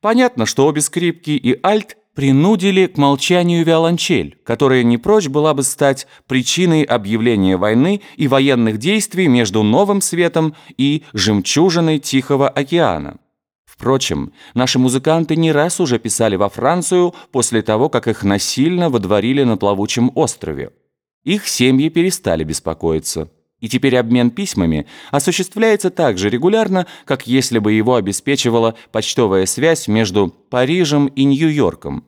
Понятно, что обе скрипки и альт принудили к молчанию виолончель, которая не прочь была бы стать причиной объявления войны и военных действий между Новым Светом и жемчужиной Тихого океана. Впрочем, наши музыканты не раз уже писали во Францию после того, как их насильно водворили на плавучем острове. Их семьи перестали беспокоиться. И теперь обмен письмами осуществляется так же регулярно, как если бы его обеспечивала почтовая связь между Парижем и Нью-Йорком.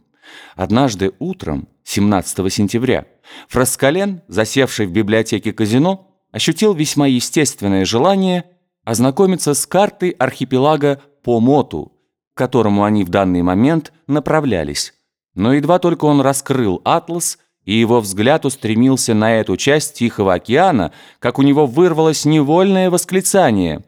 Однажды утром, 17 сентября, Фраскален, засевший в библиотеке казино, ощутил весьма естественное желание ознакомиться с картой архипелага Помоту, к которому они в данный момент направлялись. Но едва только он раскрыл атлас – и его взгляд устремился на эту часть Тихого океана, как у него вырвалось невольное восклицание.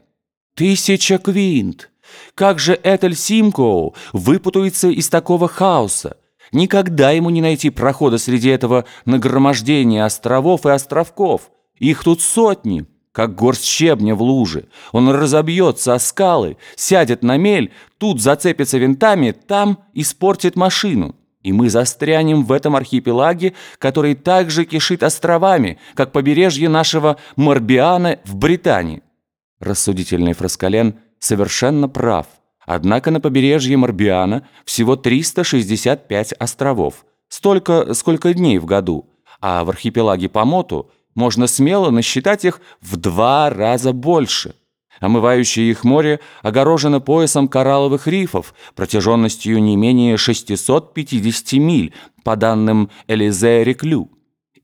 «Тысяча квинт! Как же Этель Симкоу выпутается из такого хаоса? Никогда ему не найти прохода среди этого нагромождения островов и островков. Их тут сотни!» как горсть щебня в луже. Он разобьется о скалы, сядет на мель, тут зацепится винтами, там испортит машину и мы застрянем в этом архипелаге, который также кишит островами, как побережье нашего Морбиана в Британии. Рассудительный Фраскален совершенно прав. Однако на побережье Морбиана всего 365 островов, столько, сколько дней в году, а в архипелаге Помоту можно смело насчитать их в два раза больше – Омывающее их море огорожено поясом коралловых рифов протяженностью не менее 650 миль, по данным Элизе Реклю.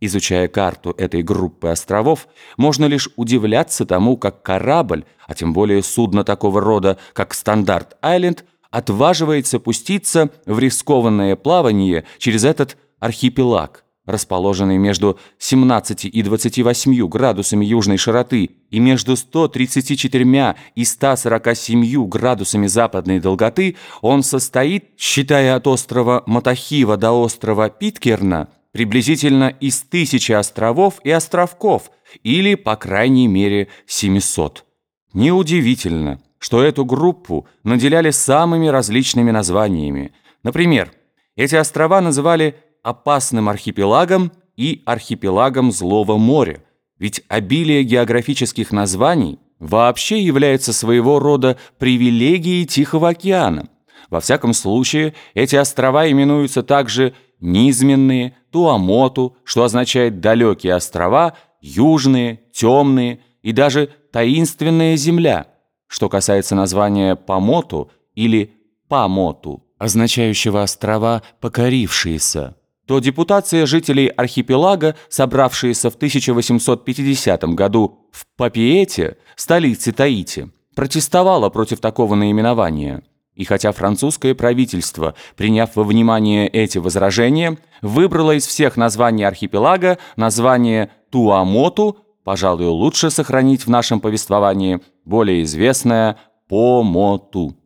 Изучая карту этой группы островов, можно лишь удивляться тому, как корабль, а тем более судно такого рода, как Стандарт-Айленд, отваживается пуститься в рискованное плавание через этот архипелаг расположенный между 17 и 28 градусами южной широты и между 134 и 147 градусами западной долготы, он состоит, считая от острова Матахива до острова Питкерна, приблизительно из тысячи островов и островков, или, по крайней мере, 700. Неудивительно, что эту группу наделяли самыми различными названиями. Например, эти острова называли опасным архипелагом и архипелагом Злого моря, ведь обилие географических названий вообще является своего рода привилегией Тихого океана. Во всяком случае, эти острова именуются также низменные, Туамоту, что означает «далекие острова», южные, темные и даже таинственная земля, что касается названия Помоту или Памоту, означающего острова «покорившиеся» то депутация жителей архипелага, собравшаяся в 1850 году в Папиэте, столице Таити, протестовала против такого наименования. И хотя французское правительство, приняв во внимание эти возражения, выбрало из всех названий архипелага название Туамоту, пожалуй, лучше сохранить в нашем повествовании более известное Помоту.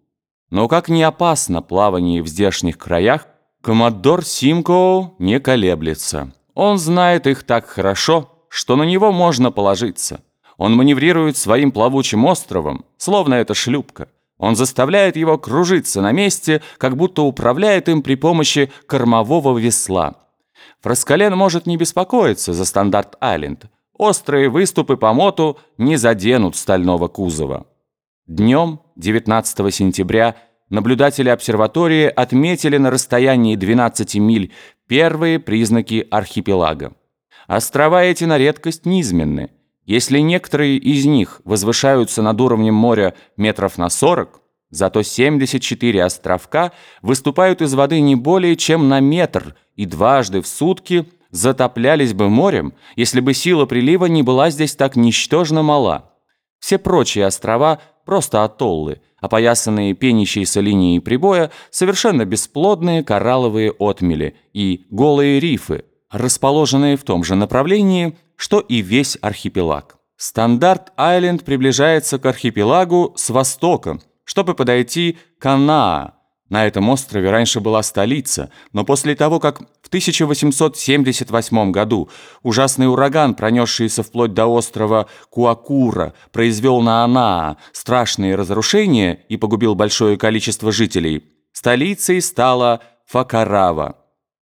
Но как не опасно плавание в здешних краях, Коммодор Симкоу не колеблется. Он знает их так хорошо, что на него можно положиться. Он маневрирует своим плавучим островом, словно это шлюпка. Он заставляет его кружиться на месте, как будто управляет им при помощи кормового весла. Фраскален может не беспокоиться за Стандарт-Айленд. Острые выступы по моту не заденут стального кузова. Днем 19 сентября наблюдатели обсерватории отметили на расстоянии 12 миль первые признаки архипелага. Острова эти на редкость низменны. Если некоторые из них возвышаются над уровнем моря метров на 40, зато 74 островка выступают из воды не более чем на метр и дважды в сутки затоплялись бы морем, если бы сила прилива не была здесь так ничтожно мала. Все прочие острова – просто атоллы – опоясанные пенящейся линией прибоя, совершенно бесплодные коралловые отмели и голые рифы, расположенные в том же направлении, что и весь архипелаг. Стандарт-Айленд приближается к архипелагу с востока, чтобы подойти к Анаа, на этом острове раньше была столица, но после того, как в 1878 году ужасный ураган, пронесшийся вплоть до острова Куакура, произвел на Анаа страшные разрушения и погубил большое количество жителей, Столицей стала Факарава.